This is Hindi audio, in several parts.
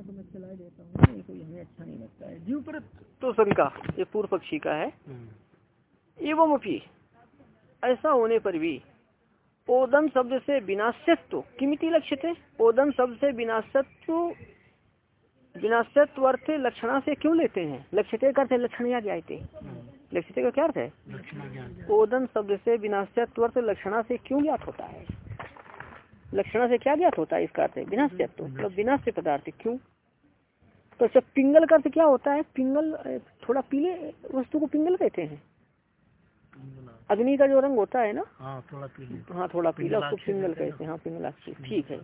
हैं तो मैं चला देता हूँ। ये कोई हमें अच्छा नहीं लगता है। जीव तो शंका ये पूर्व पक्षी का है। एवं अपनी ऐसा होने पर भी ओदन शब्द से विनाशत्व किमिति लक्ष्य थे ओदन शब्द से विनाशत्व विनाशत्व अर्थ लक्षणा से क्यों लेते हैं? लक्ष्य करते लक्षण या क्या थे लक्ष्य का क्या अर्थ है? ओदन शब्द से विनाशत्व अर्थ लक्षणा से क्यों ज्ञात होता है? लक्षणा से क्या ज्ञात होता है इसका अर्थ विनाश्यत्व मतलब विनाश से पदार्थ क्यों? तो जब पिंगल का अर्थ क्या होता है? पिंगल थोड़ा पीले वस्तु को पिंगल कहते हैं। अग्नि का जो रंग होता है ना? हाँ थोड़ा पीला। हाँ थोड़ा पीला उसको पिंगल कहते हैं हाँ। पिंगलाक्षी ठीक है।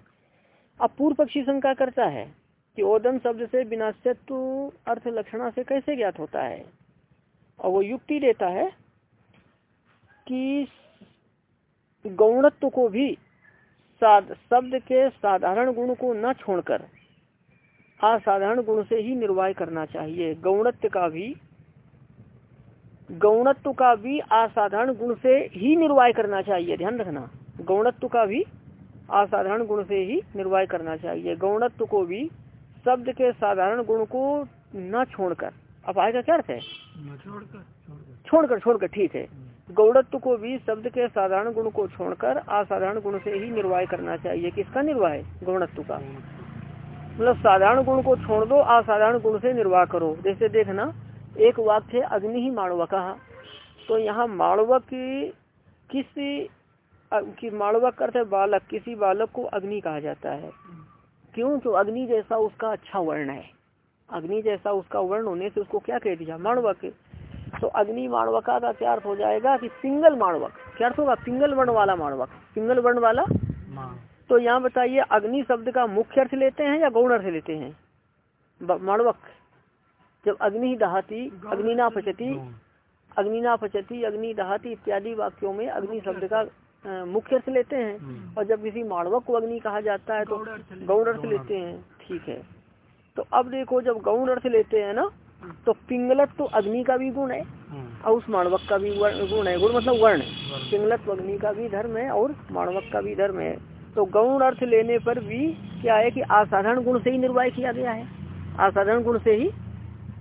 अब पूर्व पक्षी शंका करता है कि ओदन शब्द से विनाशत्व अर्थ लक्षणा से कैसे ज्ञात होता है? और वो युक्ति देता है कि गौणत्व को भी शब्द के साधारण गुण को न छोड़कर असाधारण गुण से ही निर्वाह करना चाहिए। गौणत्व का भी गौणत्व का भी असाधारण गुण से ही निर्वाह करना चाहिए। ध्यान रखना गौणत्व का भी असाधारण गुण से ही निर्वाह करना चाहिए। गौणत्व को भी शब्द के साधारण गुण को न छोड़कर। अब आएगा क्या अर्थ है? छोड़कर छोड़कर ठीक है। गौड़त्व को भी शब्द के साधारण गुण को छोड़कर असाधारण गुण से ही निर्वाह करना चाहिए। किसका निर्वाह गौणत्व का। मतलब साधारण गुण को छोड़ दो, असाधारण गुण से निर्वाह करो। जैसे देखना, एक वाक्य अग्नि ही माणवक तो यहाँ माणवक किसी, कि माणवक करते बालक, किसी बालक को अग्नि कहा जाता है। क्यों? तो अग्नि जैसा उसका अच्छा वर्ण है। अग्नि जैसा उसका वर्ण होने से उसको क्या कह दिया? माणवक तो अग्नि माणवका का क्या अर्थ हो जाएगा कि सिंगल माणवक? क्या अर्थ होगा? सिंगल वर्ण वाला माणवक। सिंगल वर्ण वाला? तो यहाँ बताइए अग्नि शब्द का मुख्य अर्थ लेते हैं या गौण अर्थ लेते हैं? माणवक। जब अग्नि दहाती अग्निना पचती अग्निना पचती अग्नि दहाती इत्यादि वाक्यों में अग्नि शब्द का मुख्य अर्थ लेते हैं। हम्म। और जब किसी माणवक को अग्नि कहा जाता है तो गौण अर्थ लेते हैं। ठीक है। तो अब देखो जब गौण अर्थ लेते हैं ना तो पिंगलत तो अग्नि का भी गुण है हम्म। और उस माणवक का भी गुण है। गुण मतलब वर्ण। पिंगलत तो अग्नि का भी धर्म है और माणवक का भी धर्म है। तो गौण अर्थ लेने पर भी क्या है कि असाधारण गुण से ही निर्वाह किया गया है। असाधारण गुण से ही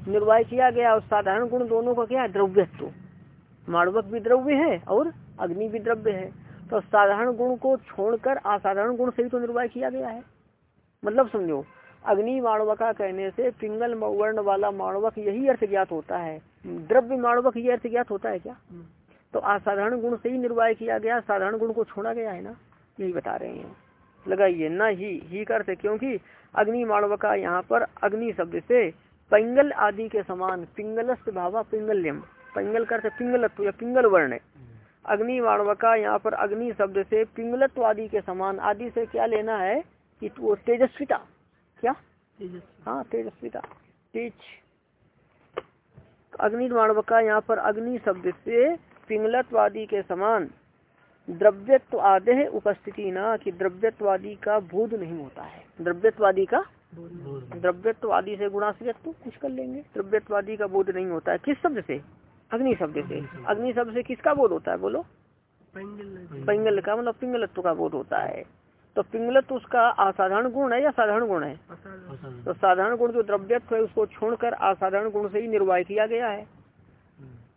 निर्वाह किया गया और साधारण गुण दोनों का क्या है? द्रव्यत्व। माणवक भी द्रव्य है और अग्नि भी द्रव्य है। तो साधारण गुण को छोड़कर असाधारण गुण से ही तो निर्वाह किया गया है। मतलब समझो अग्नि माणवका कहने से पिंगल वर्ण वाला माणवक यही अर्थ ज्ञात होता है। द्रव्य माणवक ये अर्थ ज्ञात होता है क्या? तो असाधारण गुण से ही निर्वाह किया गया साधारण गुण को छोड़ा गया है ना? यही बता रहे हैं। लगाइए न ही ही करते क्योंकि अग्नि माणवका यहाँ पर अग्नि शब्द से पिंगल आदि के समान पिंगलस्त भावा पिंगल्यम। पिंगल करते पिंगलत्व या पिंगल वर्ण अग्नि माणवका यहाँ पर अग्नि शब्द से पिंगलत्व आदि के समान आदि से क्या लेना है? कि वो तेजस्विता। क्या? हाँ तेजस्विता तेज। अग्नि माणवका यहाँ पर अग्नि शब्द से पिंगलत्वादी के समान द्रव्यत्व आदि उपस्थिति ना कि द्रव्यत्वादी का बोध नहीं होता है। द्रव्यत्वादी का? द्रव्यत्वादी से गुणाश्रियत्व कुछ कर लेंगे। द्रव्यत्वादी का बोध नहीं होता है। किस शब्द से? अग्नि शब्द से। अग्नि शब्द। से किसका बोध होता है बोलो? पिंगल का मतलब पिंगलत्व का बोध होता है। तो पिंगलत उसका असाधारण गुण है या साधारण गुण है? तो साधारण गुण जो द्रव्यत्व है उसको छोड़कर असाधारण गुण से ही निर्वाह किया गया है।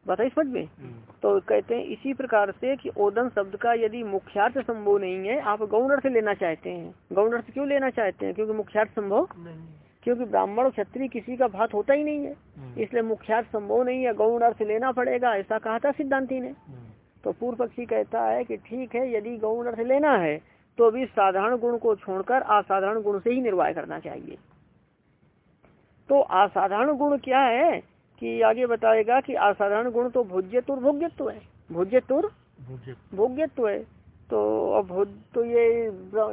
बताइए समझ में? तो कहते हैं इसी प्रकार से कि ओदन शब्द का यदि मुख्यार्थ संभव नहीं है आप गौण अर्थ लेना चाहते हैं। गौण अर्थ क्यों लेना चाहते हैं? क्योंकि मुख्यार्थ संभव क्योंकि ब्राह्मण और क्षत्रिय किसी का भात होता ही नहीं है। इसलिए मुख्यार्थ संभव नहीं है गौण अर्थ लेना पड़ेगा ऐसा कहा था सिद्धांति ने। तो पूर्व पक्षी कहता है कि ठीक है यदि गौण अर्थ लेना है तो अभी साधारण गुण को छोड़कर असाधारण गुण से ही निर्वाह करना चाहिए। तो असाधारण गुण क्या है कि आगे बताएगा कि असाधारण गुण तो भोज्यत्व भोग्यत्व है। भोज्यत्व। भोग्यत्व है। तो अब तो ये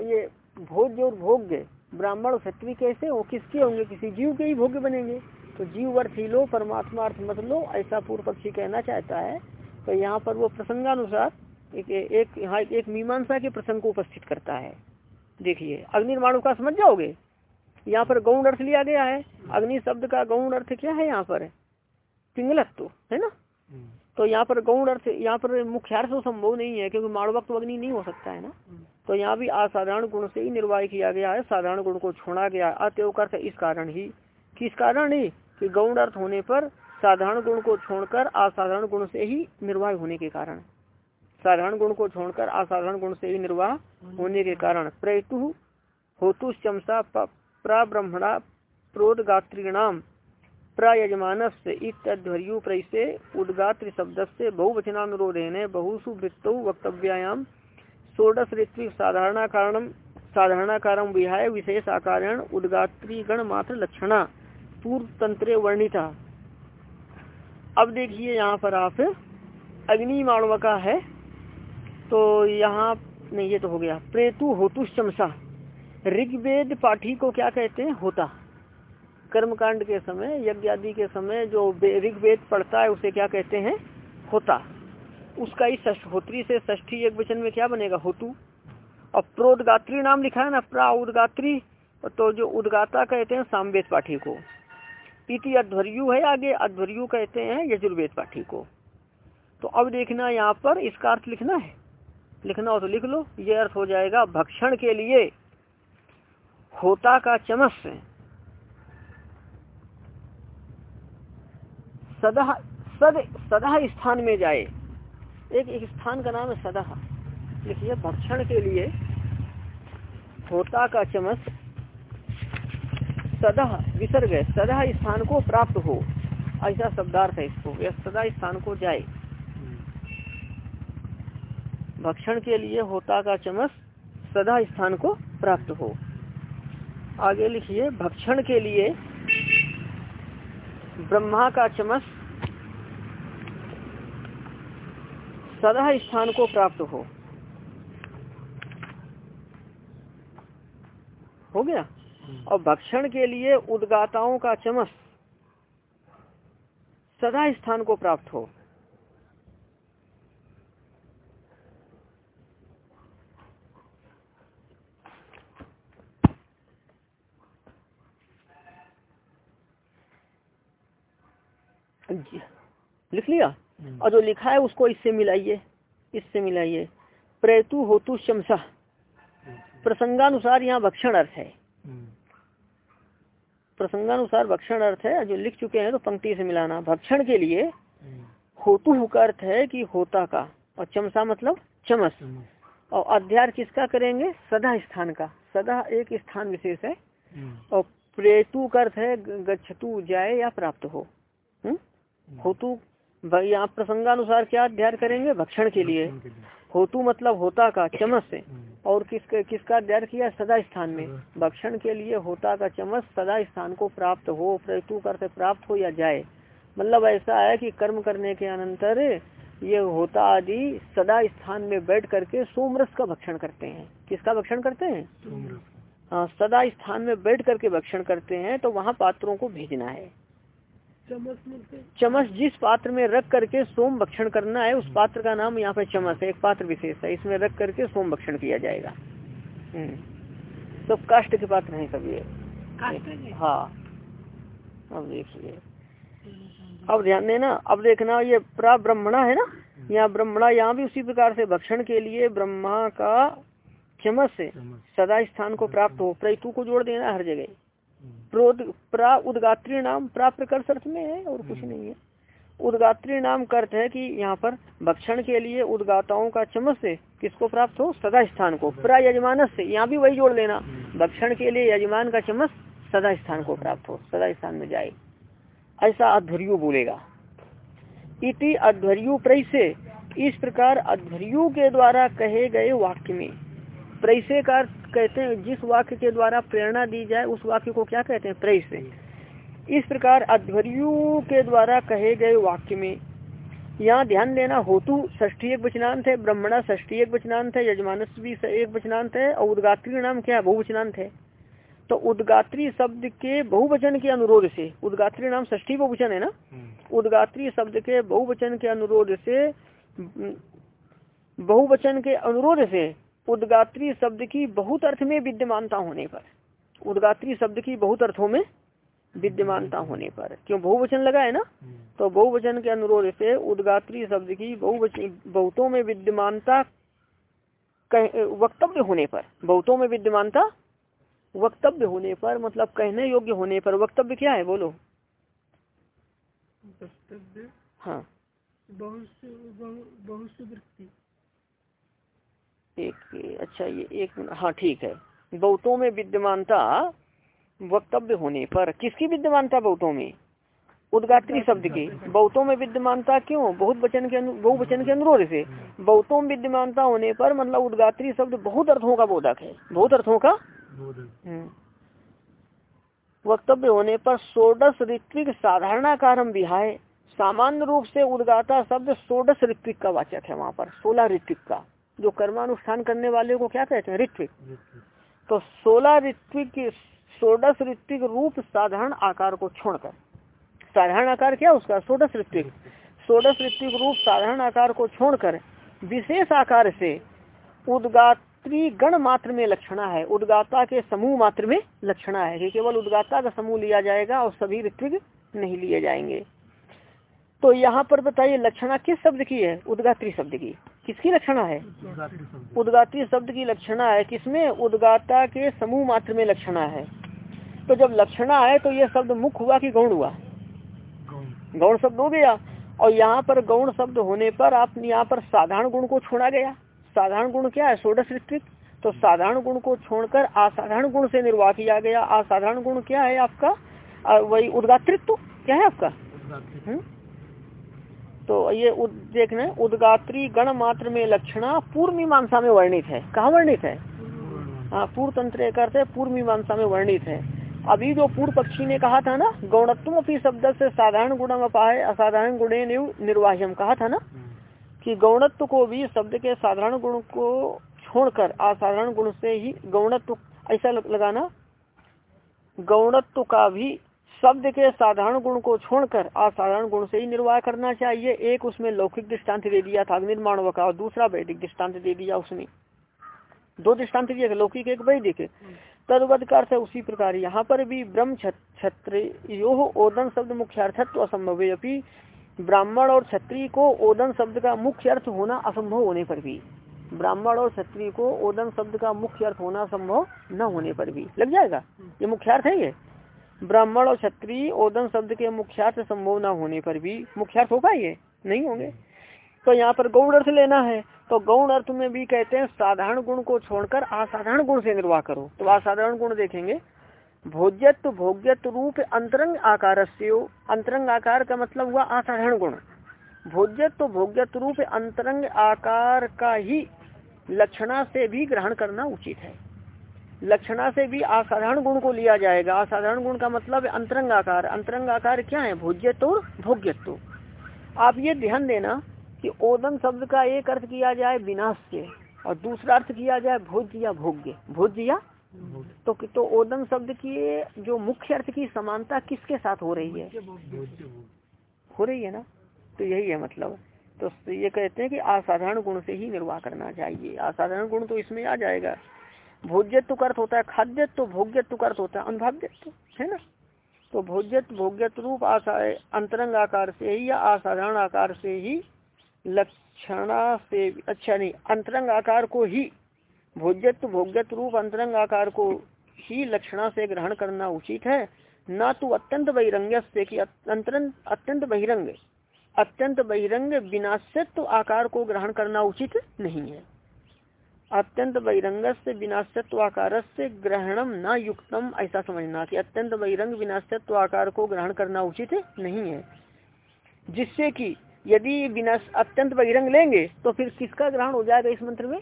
ये भोज्य और भोग्य ब्राह्मण क्षत्रिय कैसे हो किसके होंगे? किसी जीव के ही भोग्य बनेंगे। तो जीव अर्थ ही लो परमात्मा अर्थ मत लो ऐसा पूर्व पक्षी कहना चाहता है। तो यहाँ पर वो प्रसंगानुसार एक एक यहाँ एक मीमांसा के प्रसंग को उपस्थित करता है। देखिए अग्निर्माण का समझ जाओगे? यहाँ पर गौण अर्थ लिया गया है। अग्नि शब्द का गौण अर्थ क्या है यहाँ पर? पिंगलत्व, है ना? तो यहाँ पर गौण अर्थ, यहाँ पर मुख्य अर्थ तो संभव नहीं है, क्योंकि माणवक्त अग्नि नहीं हो सकता है ना? तो यहाँ भी असाधारण गुण से ही निर्वाह किया गया है। साधारण गुण को छोड़ा गया अतएव अर्थ इस कारण ही, किस कारण ही? कि गौण अर्थ होने पर साधारण गुण को छोड़कर असाधारण गुण से ही निर्वाह होने के कारण। साधारण गुण को छोड़कर असाधारण गुण से ही निर्वाह होने के कारण प्रेतु होतु चमसा प्राब्रह्मणा प्रोदगात्रीणाम प्रयजमान से इतध्वर्यु प्रैसे उदगात्र शब्द से बहुवचनानुरोधेन बहुसु वृत्तौ वक्तव्यायाम षोडश ऋत्विक साधारण कारण साधारण कारण विहाय विशेष आकारण उदगात्रीगण मात्र लक्षणा पूर्व तंत्र वर्णिता। अब देखिए यहाँ पर आप अग्नि माणव का है। तो यहाँ, नहीं, ये तो हो गया। प्रेतु होतुश्चमसा ऋग्वेद पाठी को क्या कहते हैं? होता। कर्मकांड के समय, यज्ञ आदि के समय जो ऋग्वेद पढ़ता है, उसे क्या कहते हैं? होता। उसका ही होत्री से ष्ठी एक वचन में क्या बनेगा? होतु। और प्रोदगात्री नाम लिखा है ना? प्रा उदगात्री तो जो उदगाता कहते हैं, सामवेद पाठी को। इति अध्वर्यु है आगे, अध्वर्यु कहते हैं यजुर्वेद पाठी को। तो अब देखना यहाँ पर, इसका अर्थ लिखना है। लिखना हो तो लिख लो, ये अर्थ हो जाएगा भक्षण के लिए होता का चमस। सदा सद सदा स्थान में जाए। एक एक स्थान का नाम है सदा लिखिए, भक्षण के लिए होता का चमस। सदा विसर्ग सदा स्थान को प्राप्त हो। ऐसा शब्दार्थ है इसको। यह सदा स्थान को जाए। भक्षण के लिए होता का चमस सदा स्थान को प्राप्त हो। आगे लिखिए, भक्षण के लिए ब्रह्मा का चमस सदा स्थान को प्राप्त हो। हो गया? और भक्षण के लिए उद्गाताओं का चमस सदा स्थान को प्राप्त हो। लिख लिया? हम्म। और जो लिखा है उसको इससे मिलाइए इससे मिलाइए। प्रेतु होतु शमसा प्रसंगानुसार यहाँ भक्षण अर्थ है। हम्म। प्रसंगानुसार भक्षण अर्थ है जो लिख चुके हैं तो पंक्ति से मिलाना। भक्षण के लिए हम्म। होतु का अर्थ है कि होता का। और चमसा मतलब चमस। और अध्यार किसका करेंगे? सदा स्थान का। सदा एक स्थान विशेष है। और प्रेतु का अर्थ है गच्छतु जाए या प्राप्त हो। होतु भाई आप प्रसंगानुसार क्या अध्ययन करेंगे? भक्षण के लिए। होतु मतलब होता का चमस से। हम्म। और किस किसका अध्ययन किया? सदा स्थान में भक्षण के लिए होता का चमस सदा स्थान को प्राप्त हो प्रतु करते प्राप्त हो या जाए। मतलब ऐसा है कि कर्म करने के अनंतर ये होता आदि सदा स्थान में बैठ करके सोमरस का भक्षण करते हैं। किसका भक्षण करते हैं? हाँ सदा स्थान में बैठ करके भक्षण करते हैं तो वहाँ पात्रों को भेजना है। चमस जिस पात्र में रख करके सोम भक्षण करना है उस पात्र का नाम यहाँ पे चमस है एक पात्र विशेष है। इसमें रख करके सोम भक्षण किया जाएगा। हम्म। तो काष्ट के पात्र है सब ये। हाँ? अब देखिए। अब ध्यान देना अब देखना ये प्रा ब्रह्मणा है ना? यहाँ ब्रह्मणा यहाँ भी उसी प्रकार से भक्षण के लिए ब्रह्मा का चमस सदा स्थान को प्राप्त हो प्रयतु को जोड़ देना हर जगह। प्रा उदगात्री नाम प्राप्त कर अर्थ में है और कुछ नहीं है। उदगात्री नाम का अर्थ है कि यहाँ पर भक्षण के लिए उदगाताओं का चमच से किसको प्राप्त हो? सदा स्थान को प्रा यजमान से। यहाँ भी वही जोड़ लेना। भक्षण के लिए यजमान का चमच सदा स्थान को प्राप्त हो। सदा स्थान में जाए। ऐसा अध्वर्यु बोलेगा। इति अध्वर्यु प्रय से इस प्रकार अध्वर्यु के द्वारा कहे गए वाक्य में प्रैसे का कहते हैं जिस वाक्य के द्वारा प्रेरणा दी जाए उस वाक्य को क्या कहते हैं? प्रैस इस प्रकार अध्वर्यु के द्वारा कहे गए वाक्य में यहाँ ध्यान देना होतु ष्ठी एक वचनांत है ब्रह्मणा ष्ठी एक वचनांत है यजमानस भी एक वचनांत है और उदगात्री नाम क्या है? बहुवचनांत है। तो उदगात्री शब्द के बहुवचन के अनुरोध से उदगात्री नाम ष्ठी बहुवचन है ना? हम्म। उदगात्री शब्द के बहुवचन के अनुरोध से बहुवचन के अनुरोध से उदगात्री शब्द की बहुत अर्थ में विद्यमानता होने पर। उदगात्री शब्द की बहुत अर्थों में विद्यमानता होने पर। क्यों? बहुवचन लगा है ना? तो बहुवचन के अनुरोध से उदगात्री शब्द की बहुवचन बहुतों में विद्यमानता वक्तव्य होने पर। बहुतों में विद्यमानता वक्तव्य होने पर मतलब कहने योग्य होने पर। वक्तव्य क्या है? बोलो। हाँ। एक अच्छा ये एक हाँ ठीक है। बहुतों में विद्यमानता वक्तव्य होने पर किसकी विद्यमानता बहुतों में? उदगात्री शब्द की। बहुतों में विद्यमानता क्यों? बहुत वचन के बहु वचन के अनुरोध से। बहुतों में विद्यमानता होने पर मतलब उदगात्री शब्द बहुत अर्थों का बोधक है। बहुत अर्थों का? हम्म। वक्तव्य होने पर सोडस ऋत्विक साधारणाकार विहाय। सामान्य रूप से उदगाता शब्द सोडस ऋत्विक का वाचक है वहाँ पर। सोलह ऋत्विक का। जो कर्मानुष्ठान करने वाले को क्या कहते हैं? ऋत्विक। तो सोलह ऋत्विक सोडस ऋत्विक रूप साधारण आकार को छोड़कर। साधारण आकार क्या उसका? सोडस ऋत्विक। सोडस ऋत्विक रूप साधारण आकार को छोड़कर विशेष आकार से उदगात्री गण मात्र में लक्षणा है। उदगाता के समूह मात्र में लक्षणा है कि केवल उदगाता का समूह लिया जाएगा और सभी ऋत्विक नहीं लिए जाएँगे। तो यहाँ पर बताइए लक्षणा किस शब्द की है? उदगात्री शब्द की। किसकी लक्षणा है? उदगात्री शब्द। की लक्षणा है किसमें? उदगाता के समूह मात्र में लक्षणा है। तो जब लक्षणा है तो यह शब्द मुख हुआ कि गौण हुआ? गौण। शब्द हो गया। और यहाँ पर गौण शब्द होने पर आप यहाँ पर साधारण गुण को छोड़ा गया। साधारण गुण क्या है? सोडस ऋत्विक। तो साधारण गुण को छोड़कर असाधारण गुण से निर्वाह किया गया। असाधारण गुण क्या है आपका? वही उदगात्रित्व क्या है आपका? तो ये देखना उदगात्री गण मात्र में लक्षणा पूर्व मीमांसा में वर्णित है। कहा वर्णित है? हाँ पूर्व तंत्र करते पूर्व मीमांसा में वर्णित है। अभी जो पूर्व पक्षी ने कहा था ना गौणत्व अपनी शब्द से साधारण गुण अपाय, असाधारण गुणे निर्वाह्यम कहा था ना, कि गौणत्व को भी शब्द के साधारण गुण को छोड़कर असाधारण गुण से ही गौणत्व, ऐसा लगाना, गौणत्व का भी शब्द के साधारण गुण को छोड़कर असाधारण गुण से ही निर्वाह करना चाहिए। एक उसमें लौकिक दृष्टांत दे दिया, था निर्माण का और दूसरा वैदिक दृष्टांत दे दिया उसने। दो दृष्टांत दिया लौकिक, एक वैदिक। तदवत का अर्थ है उसी प्रकार यहाँ पर भी ब्रह्म छत्र यो ओदन शब्द मुख्यार्थत्व असंभव है अभी ब्राह्मण और क्षत्रिय को ओदन शब्द का मुख्य अर्थ होना असंभव होने पर भी। ब्राह्मण और क्षत्रिय को ओदन शब्द का मुख्य अर्थ होना संभव न होने पर भी। लग जाएगा? ये मुख्यार्थ है ये? ब्राह्मण और क्षत्रिय ओदन शब्द के मुख्यार्थ संभव न होने पर भी मुख्यार्थ हो ये नहीं होंगे। तो यहाँ पर गौण अर्थ लेना है। तो गौण अर्थ में भी कहते हैं, साधारण गुण को छोड़कर असाधारण गुण से निर्वाह करो। तो असाधारण गुण देखेंगे। भोज्यत्व भोग्यत्व रूप अंतरंग आकार अंतरंग आकार का मतलब हुआ असाधारण गुण। भोज्यत्व भोग्यत्व रूप अंतरंग आकार का ही लक्षणा से भी ग्रहण करना उचित है। लक्षणा से भी असाधारण गुण को लिया जाएगा। असाधारण गुण का मतलब अंतरंग आकार। अंतरंग आकार क्या है? भोज्यत्व और भोग्यत्व। आप ये ध्यान देना कि ओदन शब्द का एक अर्थ किया जाए विनाश से और दूसरा अर्थ किया जाए भोज्य या भोग्य। भोज्य या तो तो ओदन शब्द की जो मुख्य अर्थ की समानता किसके साथ हो रही है? हो रही है ना? तो यही है मतलब। तो ये कहते हैं कि असाधारण गुण से ही निर्वाह करना चाहिए। असाधारण गुण तो इसमें आ जाएगा। भोज्यत्व अर्थ होता है खाद्यत्व, भोग्यत्व अर्थ होता है अनुभाव्यत्व है ना? तो भोज्यत्व भोग्यत्व रूप आशा अंतरंग आकार से ही या असाधारण आकार से ही, लक्षणा से अच्छा नहीं, अंतरंग आकार को ही भोज्यत्व भोग्यत्व रूप अंतरंग आकार को ही लक्षणा से ग्रहण करना उचित है। न तो अत्यंत बहिरंग से कि अत्यंत बहिरंग अत्यंत बहिरंग विनाशत्व आकार को ग्रहण करना उचित नहीं है। अत्यंत बहिरंग से विनाशत्व आकार से ग्रहणम न युक्तम ऐसा समझना कि अत्यंत बहिरंग विनाशत्व आकार को ग्रहण करना उचित नहीं है। जिससे कि यदि बिना अत्यंत बहिरंग लेंगे तो फिर किसका ग्रहण हो जाएगा इस मंत्र में?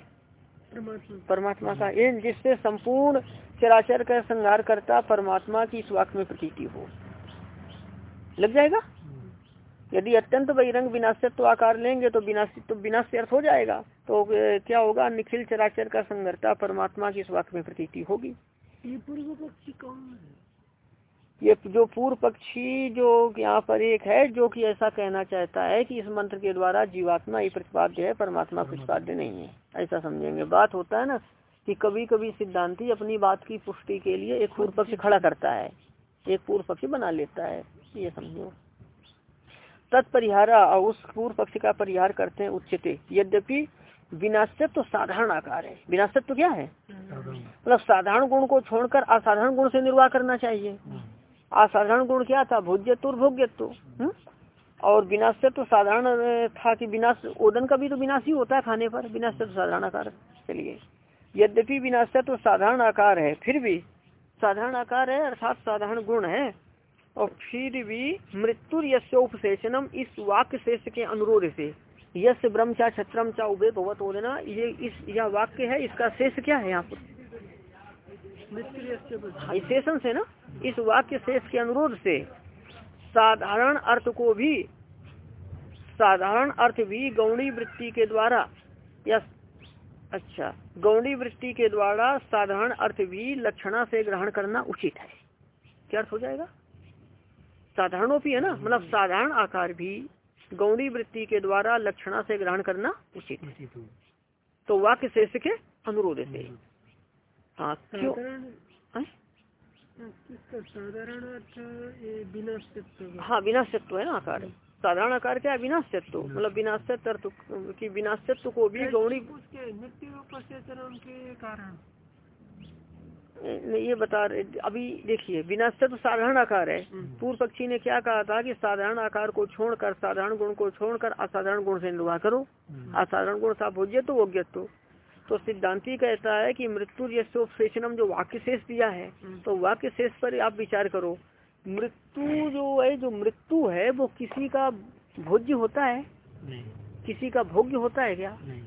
परमात्मा का। इन जिससे संपूर्ण चराचर का संहार करता परमात्मा की इस वाक्य में प्रतीति हो। लग जाएगा? यदि अत्यंत बहिरंग विनाशत्व आकार लेंगे तो विनाश तो विनाश से अर्थ हो जाएगा। तो क्या होगा? निखिल चराचर का संगरता परमात्मा की इस वाक्य में प्रतीति होगी। ये पूर्व पक्षी कौन है? ये जो पूर्व पक्षी जो यहाँ पर एक है जो कि ऐसा कहना चाहता है कि इस मंत्र के द्वारा जीवात्मा ये प्रतिपाद्य है परमात्मा प्रतिपाद्य नहीं है। ऐसा समझेंगे। बात होता है ना कि कभी कभी सिद्धांति अपनी बात की पुष्टि के लिए एक पूर्व पक्ष खड़ा करता है। एक पूर्व पक्ष बना लेता है। ये समझो। तत्परिहारा और उस पूर्व पक्ष का परिहार करते हैं उच्चते। यद्यपि विनाशत्व तो साधारण आकार है। विनाशत्व तो क्या है? मतलब साधारण गुण को छोड़कर असाधारण गुण से निर्वाह करना चाहिए। असाधारण गुण क्या था? भोज्यत्व भोग्यत्व हम्म? और विनाशत्व तो साधारण था कि विनाश, ओदन का भी तो विनाश ही होता है खाने पर। विनाशत्व तो साधारण आकार, चलिए। यद्यपि विनाशत्व तो साधारण आकार है, फिर भी साधारण आकार है, अर्थात साधारण गुण है और फिर भी मृत्यु यशोपसेचनम इस वाक्य शेष के अनुरोध से। यश ब्रह्म चा छत्रम चा उबे भगवत ओदना ये इस यह वाक्य है इसका शेष क्या है यहाँ पर? हाँ, शेषण से ना? इस वाक्य शेष के अनुरोध से। साधारण अर्थ को भी साधारण अर्थ भी गौणी वृत्ति के द्वारा या अच्छा गौणी वृत्ति के द्वारा साधारण अर्थ भी लक्षणा से ग्रहण करना उचित है। क्या अर्थ हो जाएगा? साधारणोपी है ना मतलब साधारण आकार भी गौड़ी वृत्ति के द्वारा लक्षणा से ग्रहण करना उचित तो वाक्य शेष के अनुरोध से हाँ क्यों? साधारण अर्थ विनाशत्व हाँ विनाशत्व है ना आकार। साधारण आकार क्या है? विनाशत्व। मतलब विनाशत्व की विनाशत्व को भी गौड़ी मृत्यु के कारण। ये बता रहे अभी देखिए विनाशत्व साधारण आकार है। हम्म। पूर्व पक्षी ने क्या कहा था कि साधारण आकार को छोड़कर साधारण गुण को छोड़कर असाधारण गुण से निर्वाह करो। हम्म। असाधारण गुण सा भोज्य तो वोग्यत्व तो सिद्धांति कहता है कि मृत्यु यशोपसेचनम जो वाक्य शेष दिया है हम्म। तो वाक्य शेष पर आप विचार करो। मृत्यु जो है जो मृत्यु है वो किसी का भोज्य होता है? नहीं। किसी का भोग्य होता है क्या? नहीं।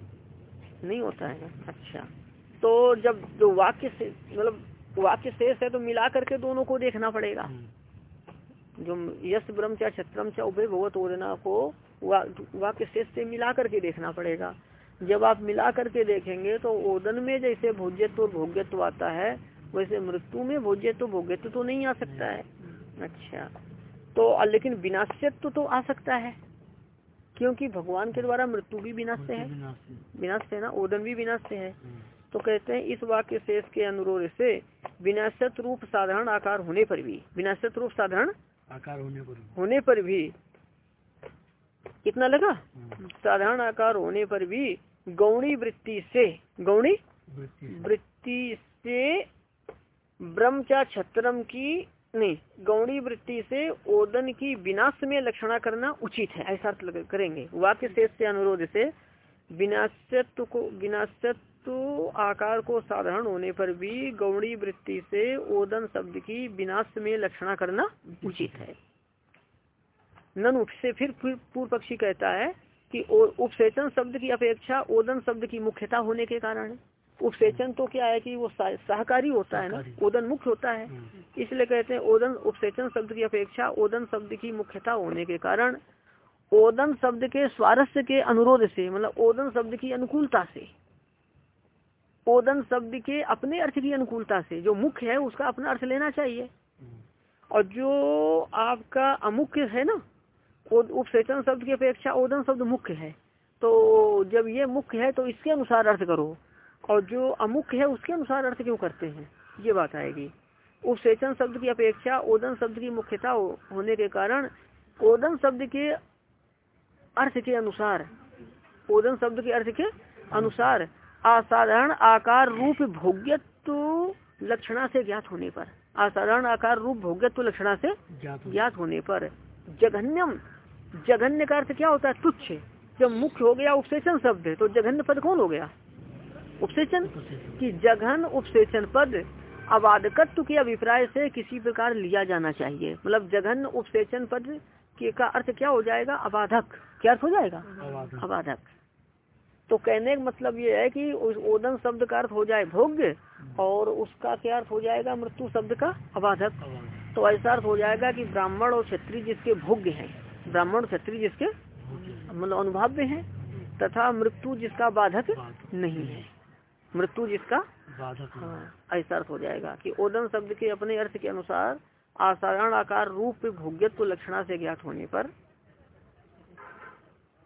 नहीं होता है। अच्छा। तो जब जो वाक्य से मतलब वाक्य शेष है तो मिला करके दोनों को देखना पड़ेगा। हम्म। जो यश ब्रह्म चा छत्रम चा उभय भगवत ओदना को वा, वाक्य शेष से मिला करके देखना पड़ेगा। जब आप मिला करके देखेंगे तो ओदन में जैसे भोज्यत्व और भोग्यत्व आता है वैसे मृत्यु में भोज्यत्व भोग्यत्व तो नहीं आ सकता है। अच्छा। तो लेकिन विनाश्यत्व तो आ सकता है क्योंकि भगवान के द्वारा मृत्यु भी विनाश है। विनाश है ना? ओदन भी विनाश है। हम्म। तो कहते हैं इस वाक्य शेष के अनुरोध से विनाशत रूप साधारण आकार होने पर भी विनाशत रूप साधारण आकार होने पर होने पर भी कितना लगा? हम्म। साधारण आकार होने पर भी गौणी वृत्ति से गौणी वृत्ति से। ब्रह्मचा छत्रम की नहीं गौणी वृत्ति से ओदन की विनाश में लक्षणा करना उचित है। ऐसा करेंगे। वाक्य शेष से अनुरोध से विनाशत्व को विनाशत्व आकार को साधारण होने पर भी गौड़ी वृत्ति से ओदन शब्द की विनाश में लक्षणा करना उचित है। नन से फिर पूर्व पक्षी कहता है कि उपसेचन शब्द की अपेक्षा ओदन शब्द की मुख्यता होने के कारण। उपसेचन तो क्या है कि वो सहकारी होता है ना? ओदन मुख्य होता है। हम्म। इसलिए कहते हैं ओदन उपसेचन शब्द की अपेक्षा ओदन शब्द की मुख्यता होने के कारण ओदन शब्द के स्वारस्य के अनुरोध से मतलब ओदन शब्द की अनुकूलता से ओदन शब्द के अपने अर्थ की अनुकूलता से। जो मुख्य है, उसका अपना अर्थ लेना चाहिए। और जो आपका अमुख्य है ना उपसेचन शब्द की अपेक्षा ओदन शब्द मुख्य है तो जब ये मुख्य है तो इसके अनुसार अर्थ करो। और जो अमुख्य है, उसके अनुसार अर्थ क्यों करते हैं? ये बात आएगी। उपसेचन शब्द की अपेक्षा ओदन शब्द की मुख्यता होने के कारण ओदन शब्द के अर्थ के अनुसार ओदन शब्द के अर्थ के अनुसार असाधारण आकार रूप भोग्यत्व लक्षणा से ज्ञात होने पर। असाधारण आकार रूप भोग्यत्व लक्षणा से ज्ञात होने पर। जघन्यम जघन्य का अर्थ क्या होता है? तुच्छ जब मुख्य हो गया उपसेचन शब्द तो जघन्य पद कौन हो गया? उपसेचन? की जघन उपसेचन पद अबाधकत्व के अभिप्राय से किसी प्रकार लिया जाना चाहिए। मतलब जघन उपसेचन पद के का अर्थ क्या हो जाएगा? अबाधक। क्या अर्थ हो जाएगा? अबाधक। तो कहने का मतलब ये है कि उस ओदन शब्द का अर्थ हो जाए भोग्य और उसका क्या अर्थ हो जाएगा? मृत्यु शब्द का अबाधक। तो ऐसा अर्थ हो जाएगा कि ब्राह्मण और क्षत्रिय जिसके भोग्य है ब्राह्मण क्षत्रिय जिसके मतलब अनुभाव्य है तथा मृत्यु जिसका बाधक नहीं है। मृत्यु जिसका बाधक हाँ ऐसा अर्थ हो जाएगा कि ओदन शब्द के अपने अर्थ के अनुसार असाधारण आकार रूप भोग्यत्व लक्षणा से ज्ञात होने पर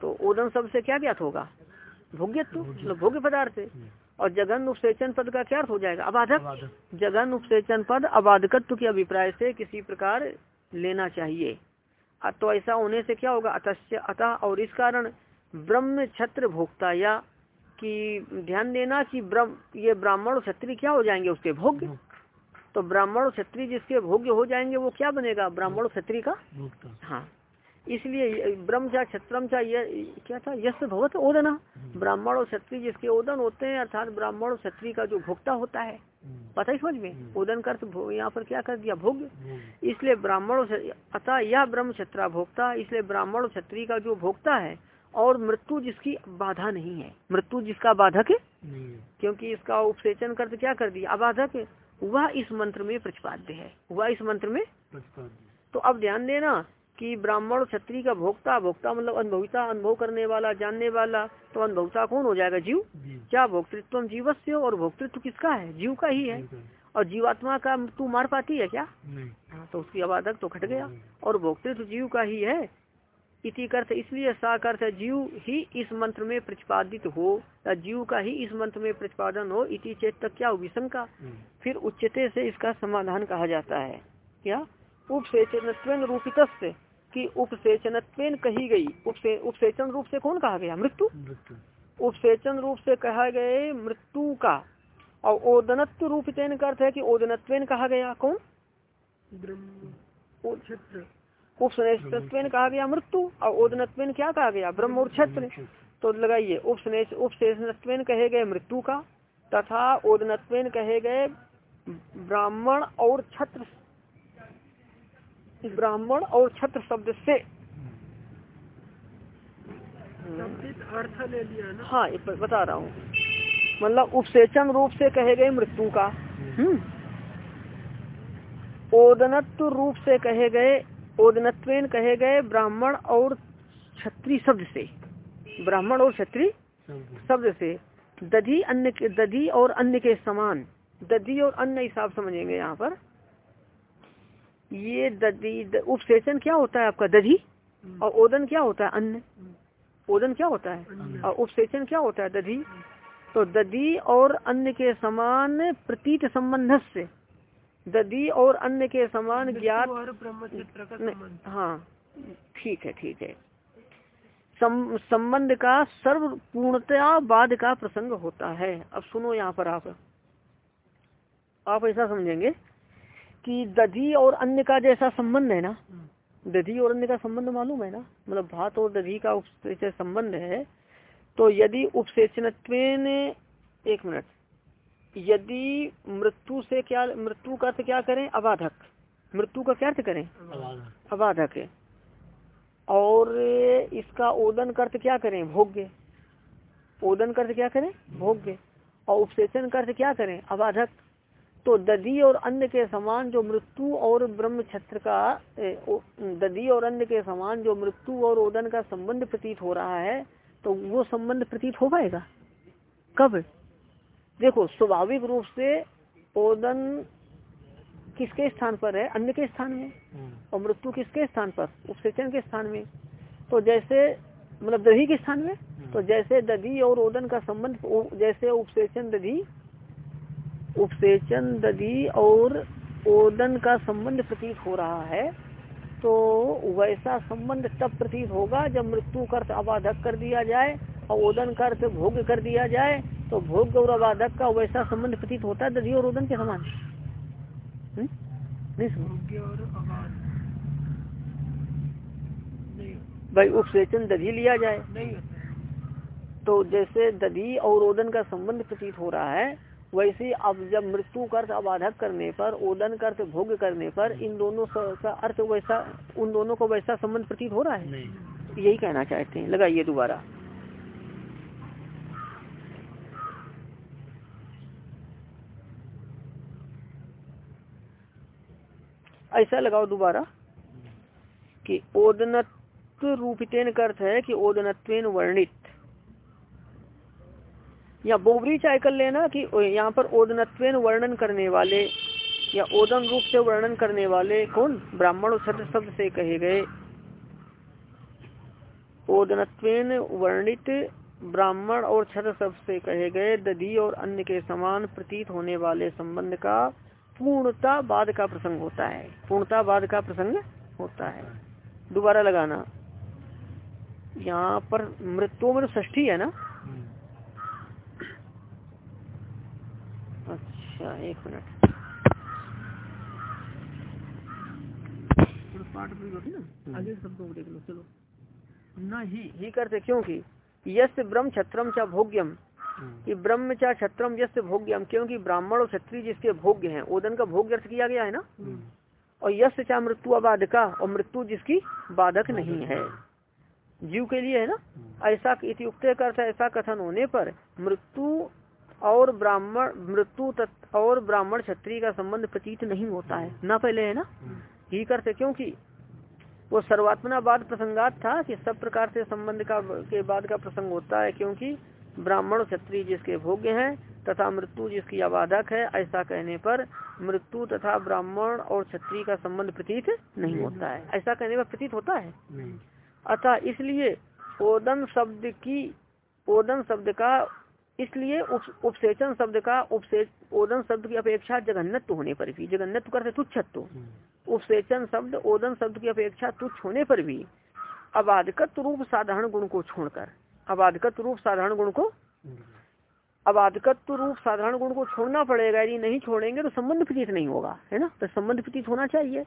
तो ओदन शब्द से क्या ज्ञात होगा? भोग्यत्व मतलब भोग्य पदार्थ है। और जगन उपसेचन पद का क्या अर्थ हो जाएगा? अबाधक। जगन उपसेचन पद अबाधकत्व के अभिप्राय से किसी प्रकार लेना चाहिए। तो ऐसा होने से क्या होगा? अतश्य अतः और इस कारण ब्रह्म छत्र भोक्ता या कि ध्यान देना कि ब्रह्म ये ब्राह्मण और क्षत्रिय क्या हो जाएँगे उसके? भोग्य। तो ब्राह्मण और क्षत्रिय जिसके भोग्य हो जाएँगे वो क्या बनेगा? ब्राह्मण और क्षत्रिय का? हाँ। इसलिए ब्रह्म चा क्षत्रम चा ये क्या था? यश भगवत ओदना। ब्राह्मण और क्षत्रिय जिसके ओदन होते हैं अर्थात ब्राह्मण और क्षत्रिय का जो भोक्ता होता है। हम्म, पता ही समझ में? ओदन कर यहाँ पर क्या कर दिया? भोग्य भोग इसलिए ब्राह्मण अतः यह ब्रह्म क्षत्रा भोक्ता इसलिए ब्राह्मण और क्षत्रिय का जो भोक्ता है और मृत्यु जिसकी बाधा नहीं है। मृत्यु जिसका बाधक है? क्योंकि इसका उपसेचन कर क्या कर दिया? अबाधक। है वह इस मंत्र में प्रतिपाद्य है। वह इस मंत्र में प्रतिपाद्य। तो अब ध्यान देना कि ब्राह्मण क्षत्रिय का भोक्ता भोक्ता मतलब अनुभविता अनुभव करने वाला जानने वाला तो अनुभवता कौन हो जाएगा? जीव? क्या भोक्तृत्व जीव से और भोक्तृत्व किसका है? जीव का ही है। और जीवात्मा का तू मार पाती है क्या? नहीं। हाँ, तो उसकी अबाधक तो घट गया। और भोक्तृत्व जीव का ही है। इति अर्थ इसलिए साकर्थ जीव ही इस मंत्र में प्रतिपादित हो या जीव का ही इस मंत्र में प्रतिपादन हो इति चेत तक क्या हम्म, फिर उच्चते से इसका समाधान कहा जाता है। क्या? उपसेचन रूपित की उपसेचन कही गई। उपसे उपसेचन रूप से कौन कहा गया? मृत्यु? उपसेचन रूप से कहा गए मृत्यु का। और ओदनत्व रूपितेन का अर्थ है कि ओदनत्वेन कहा गया। कौन? ब्रह्म। क्षेत्र। कहा गया मृत्यु। और ओदनत्वेन क्या कहा गया? ब्रह्म और क्षत्र तो लगाइए उपसनेश उपसेचनत्वेन कहे गए मृत्यु का तथा ओदनत्वेन कहे गए ब्राह्मण और छत्र ब्राह्मण और छत्र शब्द से। अर्थ ले लिया ना। हाँ ये बता रहा हूँ। मतलब उपसेचन रूप से कहे गए मृत्यु का। हम्म। ओदनत्व रूप से कहे गए ओदनत्वेन कहे गए ब्राह्मण और क्षत्रिय शब्द से। ब्राह्मण और क्षत्रिय शब्द से। दधी अन्य के दधी और अन्य के समान। दधी और अन्य हिसाब समझेंगे यहाँ पर। ये दधी द, उपसेचन क्या होता है आपका? दधी और ओदन क्या होता है? अन्न। ओदन क्या होता है? और उपसेचन क्या होता है? दधी तो दधी और अन्य के समान प्रतीत संबंध से दधी और अन्य के समान ज्ञात हाँ। ठीक है ठीक है। सम, संबंध का सर्व पूर्णतया बाद का प्रसंग होता है। अब सुनो यहाँ पर आप। आप ऐसा समझेंगे कि दधी और अन्य का जैसा संबंध है ना? दधी और अन्य का संबंध मालूम है ना? मतलब भात और दधी का उपसेचन संबंध है तो यदि उपसेचनत्वेन एक मिनट यदि मृत्यु से क्या मृत्यु का अर्थ क्या करें? अबाधक। मृत्यु का क्या अर्थ करें? अबाधक। है। और इसका ओदन कर्त क्या करें? भोग्य। ओदन कर्त क्या करें? भोग्य। और उपसेचन कर्त क्या करें? अबाधक। तो दधी और अन्न के समान जो मृत्यु और ब्रह्म छत्र का दधी और अन्न के समान जो मृत्यु और ओदन का संबंध प्रतीत हो रहा है तो वो संबंध प्रतीत हो पाएगा? कब? देखो स्वाभाविक रूप से ओदन किसके स्थान पर है? अन्न के स्थान में। हम्म, और मृत्यु किसके स्थान पर? उपसेचन के स्थान में। तो जैसे मतलब दही के स्थान में? तो जैसे दधी और ओदन का संबंध जैसे उपसेचन दधी उपसेचन दधी और ओदन का संबंध प्रतीत हो रहा है तो वैसा संबंध तब प्रतीत होगा जब मृत्यु का अर्थ अबाधक कर दिया जाए और ओदन का अर्थ भोग कर दिया जाए तो भोग और अबाधक का वैसा संबंध प्रतीत होता है दधी और ओदन के समान। हम्म? भाई उपसेचन दधी लिया जाए। नहीं तो जैसे दधी और ओदन का संबंध प्रतीत हो रहा है वैसे अब जब मृत्यु का अर्थ अबाधक करने पर ओदन का अर्थ भोग करने पर इन दोनों का अर्थ वैसा उन दोनों को वैसा संबंध प्रतीत हो रहा है? नहीं। यही कहना चाहते हैं। लगाइए दोबारा। ऐसा लगाओ दोबारा कि ओदनत्व रूपितेन का अर्थ है कि ओदनत्वेन वर्णित। या बोबरी चाय कर लेना कि यहाँ पर ओदनत्वेन वर्णन करने वाले या ओदन रूप से वर्णन करने वाले कौन? ब्राह्मण और क्षत्र शब्द से कहे गए। ओदनत्वेन वर्णित ब्राह्मण और छत्र शब्द से कहे गए। दधी और अन्य के समान प्रतीत होने वाले संबंध का पूर्णता बाद का प्रसंग होता है। पूर्णता बाद का प्रसंग होता है। दोबारा लगाना। यहाँ पर मृत्यु में ष्ठी है ना? अच्छा एक मिनट। पाठ ना आगे शब्दों को देख लो चलो। न ही ही करते क्योंकि यश ब्रह्म छत्रम चा भोग्यम। कि ब्रह्म चा छत्रम यश भोग्यम क्योंकि ब्राह्मण और क्षत्रिय जिसके भोग्य हैं ओदन का भोग्य अर्थ किया गया है ना? और यश चा मृत्यु अबाधका और मृत्यु जिसकी बाधक नहीं है। जीव के लिए है ना? ऐसा इतियुक्त ऐसा कथन होने पर मृत्यु और ब्राह्मण मृत्यु और ब्राह्मण क्षत्रिय का संबंध प्रतीत नहीं होता है। ना पहले है ना? ही करते क्योंकि वो सर्वात्मना बाद प्रसंगात था कि सब प्रकार से संबंध का के बाद का प्रसंग होता है क्योंकि ब्राह्मण क्षत्रिय जिसके भोग्य हैं तथा मृत्यु जिसकी आबादक है ऐसा कहने पर मृत्यु तथा ब्राह्मण और क्षत्रिय का संबंध प्रतीत नहीं होता है। ऐसा कहने पर प्रतीत होता है। अतः इसलिए ओदन शब्द की ओदन शब्द का इसलिए उपसेचन शब्द का उपसे ओदन शब्द की अपेक्षा जगन्नत होने पर भी जगन्नत करते तुच्छत्व। उपसेचन शब्द ओदन शब्द की अपेक्षा तुच्छ होने पर भी अबाधकत रूप साधारण गुण को छोड़कर अबाधकत रूप साधारण गुण को अबाधकत्व रूप साधारण गुण को छोड़ना पड़ेगा। यदि नहीं छोड़ेंगे तो संबंध प्रतीत नहीं होगा है ना? तो संबंध प्रतीत होना चाहिए।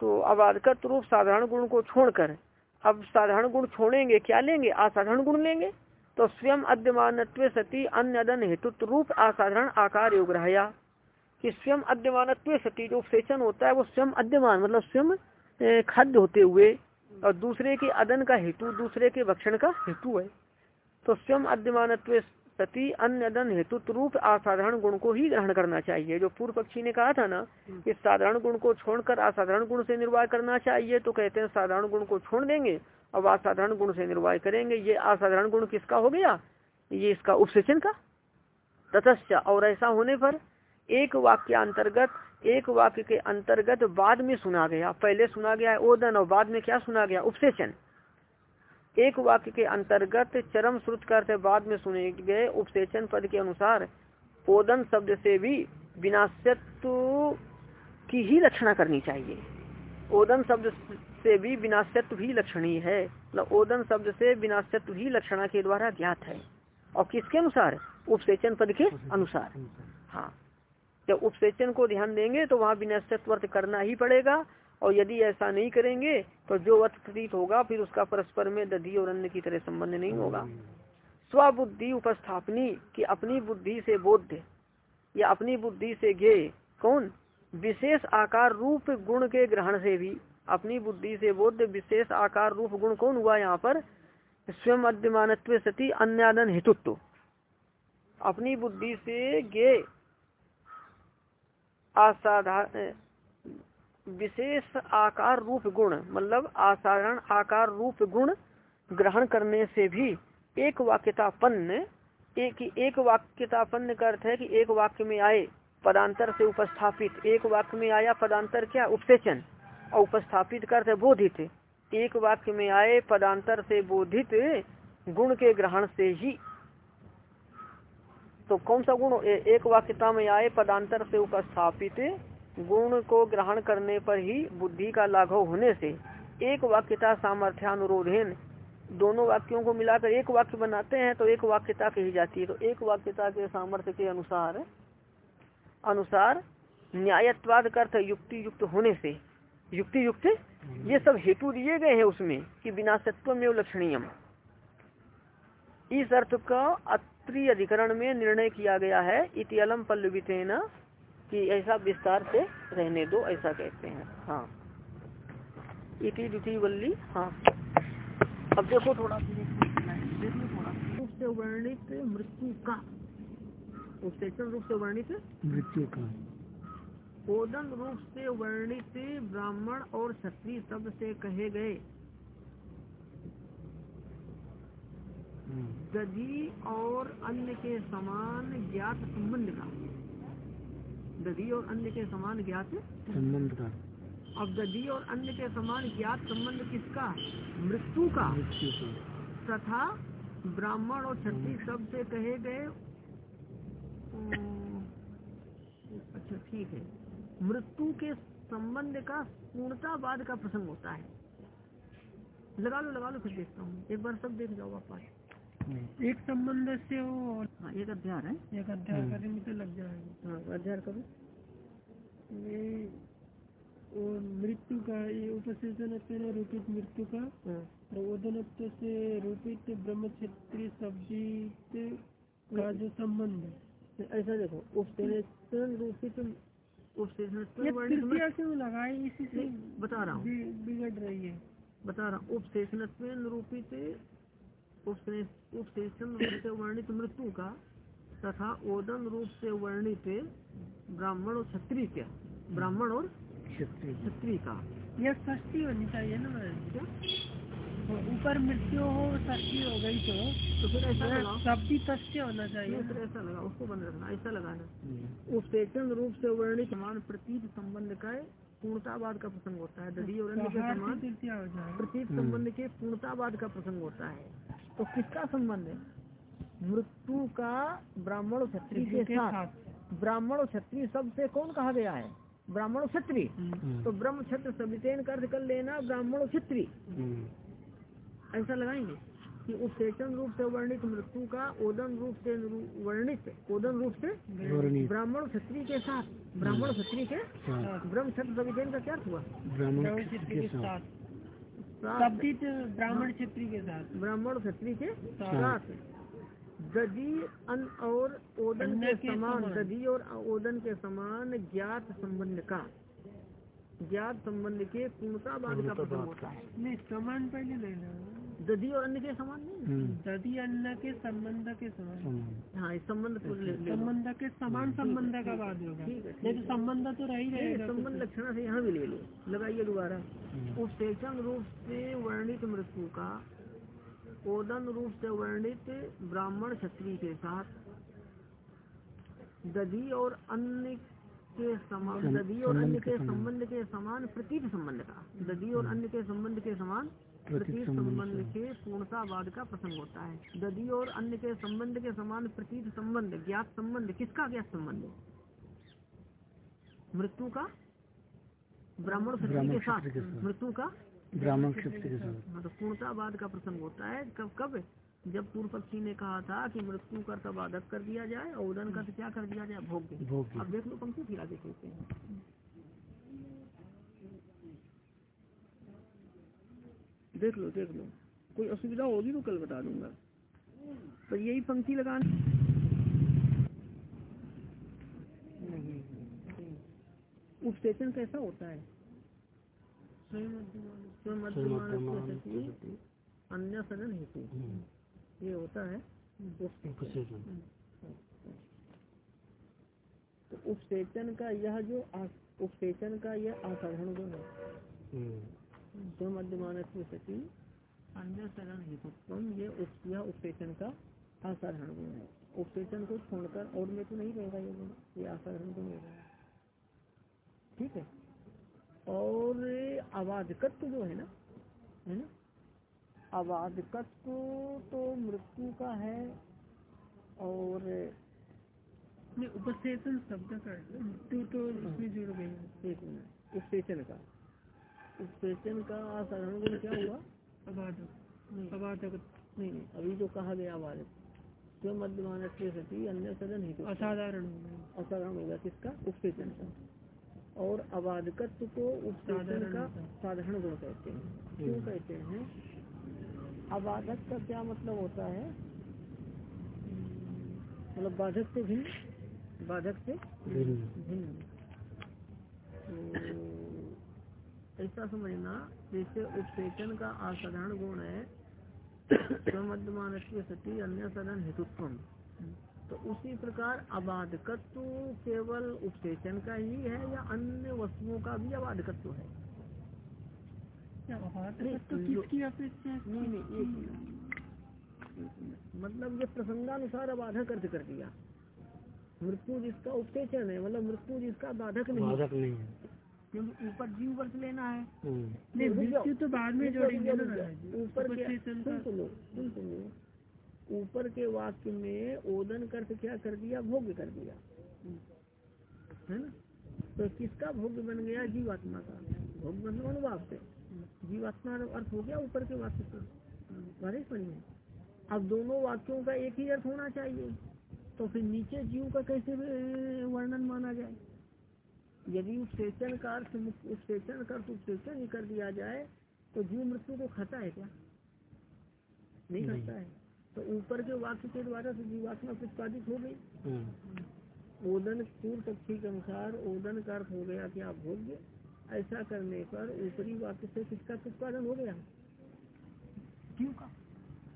तो अबाधकत्व रूप साधारण गुण को छोड़कर अब साधारण गुण छोड़ेंगे क्या लेंगे? असाधारण गुण लेंगे। तो स्वयं अद्यमान सती अन्य हेतु रूप असाधारण आकार योग रहा कि स्वयं अद्यमान सती जो उपसेचन होता है वो स्वयं अद्यमान मतलब स्वयं खाद्य होते हुए और दूसरे के अदन का हेतु दूसरे के भक्षण का हेतु है। तो स्वयं अद्यमान सती अन्य अदन हेतु रूप असाधारण गुण को ही ग्रहण करना चाहिए। जो पूर्व पक्षी ने कहा था ना कि साधारण गुण को छोड़कर असाधारण गुण से निर्वाह करना चाहिए तो कहते हैं साधारण गुण को छोड़ देंगे और असाधारण गुण से निर्वाह करेंगे। ये असाधारण गुण किसका हो गया? ये इसका उपसेचन का। ततश्च, और ऐसा होने पर एक वाक्य अंतर्गत, एक वाक्य के अंतर्गत बाद में सुना गया। पहले सुना गया ओदन, और बाद में क्या सुना गया? उपसेचन। एक वाक्य के अंतर्गत चरम श्रुत करते बाद में सुने गए उपसेचन पद के अनुसार ओदन शब्द से भी विनाशत्व की ही लक्षणा करनी चाहिए। ओदन शब्द से भी विनाशत्व भी लक्षणीय है। मतलब ओदन शब्द से विनाशत्व ही लक्षणा के द्वारा ज्ञात है। और किसके अनुसार? उपसेचन पद के अनुसार। हाँ। जब उपसेचन को ध्यान देंगे तो वहाँ विनश्चित करना ही पड़ेगा। और यदि ऐसा नहीं करेंगे तो जो अर्थ प्रतीत होगा, फिर उसका परस्पर में दधी और अन्य की तरह संबंध नहीं होगा। स्वबुद्धि उपस्थापनी, कि अपनी बुद्धि से बोध या अपनी बुद्धि से गे कौन? विशेष आकार रूप गुण के ग्रहण से भी, अपनी बुद्धि से बोध विशेष आकार रूप गुण कौन हुआ यहाँ पर? स्वयं अद्यमान सती अन्यादन हेतुत्व। अपनी बुद्धि से गे असाधारण विशेष आकार रूप गुण मतलब असाधारण आकार रूप गुण ग्रहण करने से भी एक वाक्यतापन्न, एक एक वाक्यतापन्न का अर्थ है कि एक वाक्य में आए पदांतर से उपस्थापित। एक वाक्य में आया, पदांतर क्या? उपसेचन। और उपस्थापित कर बोधित। एक वाक्य में आए, पदांतर से बोधित, गुण के ग्रहण से ही। तो कौन सा गुण? एक वाक्यता में आए, पदांतर से उपस्थापित, गुण को ग्रहण करने पर ही बुद्धि का लाघव होने से। एक वाक्यता सामर्थ्यानुरोधेन। दोनों वाक्यों को मिलाकर एक वाक्य बनाते हैं तो एक वाक्यता कही जाती है। तो एक वाक्यता के सामर्थ्य के अनुसार अनुसार न्यायत्वाद का अर्थ युक्ति युक्त होने से युक्ति युक्त ये सब हेतु दिए गए हैं उसमें कि विनाशत्व में लक्षणीयम इस अर्थ का अत्रि अधिकरण में निर्णय किया गया है इतियलम पल्लवितेन, कि ऐसा विस्तार से रहने दो, ऐसा कहते हैं। हाँ। इति द्वितीय वल्ली हाँ। अब देखो थोड़ा वर्णित मृत्यु का उपसेचन रूप से वर्णित मृत्यु का। ओदन रूप से वर्णित ब्राह्मण और क्षत्रिय शब्द से कहे गए। दधी और अन्य के समान ज्ञात संबंध का। दधी और अन्य के समान ज्ञात? संबंध का। अब दधी और अन्य के समान ज्ञात संबंध किसका? मृत्यु का। तथा ब्राह्मण और क्षत्रिय शब्द से कहे गए अच्छा ठीक है। मृत्यु के संबंध का पूर्णतावाद का प्रसंग होता है। लगा लो लगा लो फिर देखता हूँ। एक बार सब देख जाओ वापस। एक संबंध से वो हाँ एक अध्याय है। एक अध्याय करेंगे तो लग जाएगा। हाँ अध्याय करो। ये वो मृत्यु का ये उपसेचन रूपित मृत्यु का हाँ, प्रबोधनत्व से रूपित ब्रह्म क्षेत्रीय शब्दित का जो संबंध है। ऐसा देखो उपसेचन रूपित लगाए इसी से बता रहा हूँ। बिगड़ रही है। बता रहा हूँ उपसेचन उपसे- उपसेचन रूप से वर्णित मृत्यु का तथा ओदन रूप से वर्णित ब्राह्मण और क्षत्रिय क्या ब्राह्मण और क्षत्रिय। क्षत्रिय का। यह षष्ठी होनी चाहिए ना क्या? ऊपर मृत्यु हो षष्ठी हो गई तो तो फिर ऐसा शब्दी तस्य होना चाहिए। फिर ऐसा लगा उसको बंद रखना ऐसा लगाना उपसेचन रूप से वर्णित समान प्रतीत संबंध का पूर्णतावाद का प्रसंग होता है। दधी और अन्य के समान तृतीया जाए प्रतीत संबंध के पूर्णतावाद का प्रसंग होता है। तो किसका संबंध है? मृत्यु का ब्राह्मण और क्षत्रिय के साथ। ब्राह्मण और क्षत्रिय शब्द से कौन कहा गया है? ब्राह्मण क्षत्रिय। हम्म। तो ब्रह्म क्षत्र सवितेन कर लेना ब्राह्मण क्षत्रिय। ऐसा लगाएँगे कि उपसेचन रूप से वर्णित मृत्यु का ओदन रूप से वर्णित ओदन रूप से ब्राह्मण और क्षत्रिय के साथ ब्राह्मण और क्षत्रिय के ब्रह्म क्षत्र का क्या हुआ? ब्राह्मण के साथ। साथ। ब्राह्मण क्षेत्रीय के साथ। ब्राह्मण और क्षत्रिय के साथ। दधी अन और ओदन के समान। दधी और ओदन के समान ज्ञात संबंध का। ज्ञात संबंध के पूर्णतावाद का प्रसंग होता है। नहीं समान पहले लेना। दधी और अन्य के समान नहीं दधी अन्न के संबंध के समान। हाँ इस संबंध को। संबंध के समान संबंध का बाद होगा। ठीक है, नहीं तो संबंध तो रह ही रहेगा संबंध लक्षण से यहाँ भी ले लो। लगाइए दोबारा। उपसेचन रूप से वर्णित मृत्यु का ओदन रूप से वर्णित ब्राह्मण क्षत्रिय के साथ दधी और अन्य के समान दधी और अन्य के संबंध के समान। प्रतीत संबंध का। दधी और अन्य के संबंध के समान प्रतीत संबंध के पूर्णतावाद का प्रसंग होता है। दधी और अन्य के संबंध के समान प्रतीत संबंध ज्ञात संबंध किसका ज्ञात संबंध? है मृत्यु का? ब्राह्मण क्षत्रिय के साथ। मृत्यु का? ब्राह्मण क्षेत्र के साथ। तो पूर्णतावाद का प्रसंग होता है। कब कब? जब पूर्व पक्षी ने कहा था कि मृत्यु का तबादक कर दिया जाए और उदन का क्या कर दिया जाए? भोग्य। अब देख लो पंक्ति फिर आगे चलते हैं। देख लो देख लो। कोई असुविधा होगी तो कल बता दूँगा। पर यही पंक्ति लगाना। उपसेचन कैसा होता है? अन्य सदन हेतु। ये होता है तो उपसेचन का यह जो उपसेचन का यह असाधारण मध्यमान सती अन्य शरण ये उप- यह उपसेचन का असाधारण गुण है। उपसेचन को छोड़कर और में तो नहीं रहेगा ये गुण ये असाधारण गुण होगा ठीक है? और अबाधकत्व जो है ना है ना? अबाधकत्व तो मृत्यु का है और उपसेचन शब्द का मृत्यु तो इसमें जुड़ गई है। एक मिनट उपसेचन का। उपसेचन का असाधारण गुण क्या हुआ? नहीं। अबाधक नहीं नहीं। अभी जो कहा गया अबाधक जो मध्यमान सती अन्य सदन हेतु। असाधारण। हो गया। असाधारण होगा किसका? उपसेचन का। और अबाधकत्व को उपसेचन का साधारण गुण कहते हैं। क्यों कहते हैं? अबाधक का क्या मतलब होता है? मतलब बाधक से भिन्न? बाधक से भिन्न। तो ऐसा समझना जैसे उपसेचन का असाधारण गुण है स्वमध्यमान सती अन्य सदन हेतुत्व तो उसी प्रकार अबाधकत्व केवल उपसेचन का ही है या अन्य वस्तुओं का भी अबाधकत्व है। मतलब ये प्रसंगानुसार अबाधक अर्थ कर दिया। मृत्यु जिसका उपसेचन है मतलब मृत्यु जिसका बाधक नहीं बाधक नहीं है। क्योंकि ऊपर जीव वर्ष लेना है। नहीं मृत्यु तो बाद में जोड़ेंगे। ऊपर तो तो ऊपर के वाक्य में ओदन कर्त क्या कर दिया? भोग्य कर दिया। है ना? तो किसका भोग्य बन गया? जीवात्मा का। भोग मतलब अनुभाव से। जीवात्मा अर्थ हो गया ऊपर के वाक्य से बारिश पड़ी है अब दोनों वाक्यों का एक ही अर्थ होना चाहिए। तो फिर नीचे जीव का कैसे वर्णन माना जाए? यदि उपसेचन का अर्थ उपसेचन का अर्थ उपसेचन ही कर दिया जाए तो जीव मृत्यु को खाता है क्या? नहीं। खाता है। तो ऊपर के वाक्य के द्वारा तो जीवात्मा प्रतिपादित हो गई। हम्म, ओदन पूर्व पक्षी के अनुसार ओदन का अर्थ हो गया क्या भोग्य। ऐसा करने पर ऊपरी वाक्य से किसका प्रतिपादन हो गया? जीव का।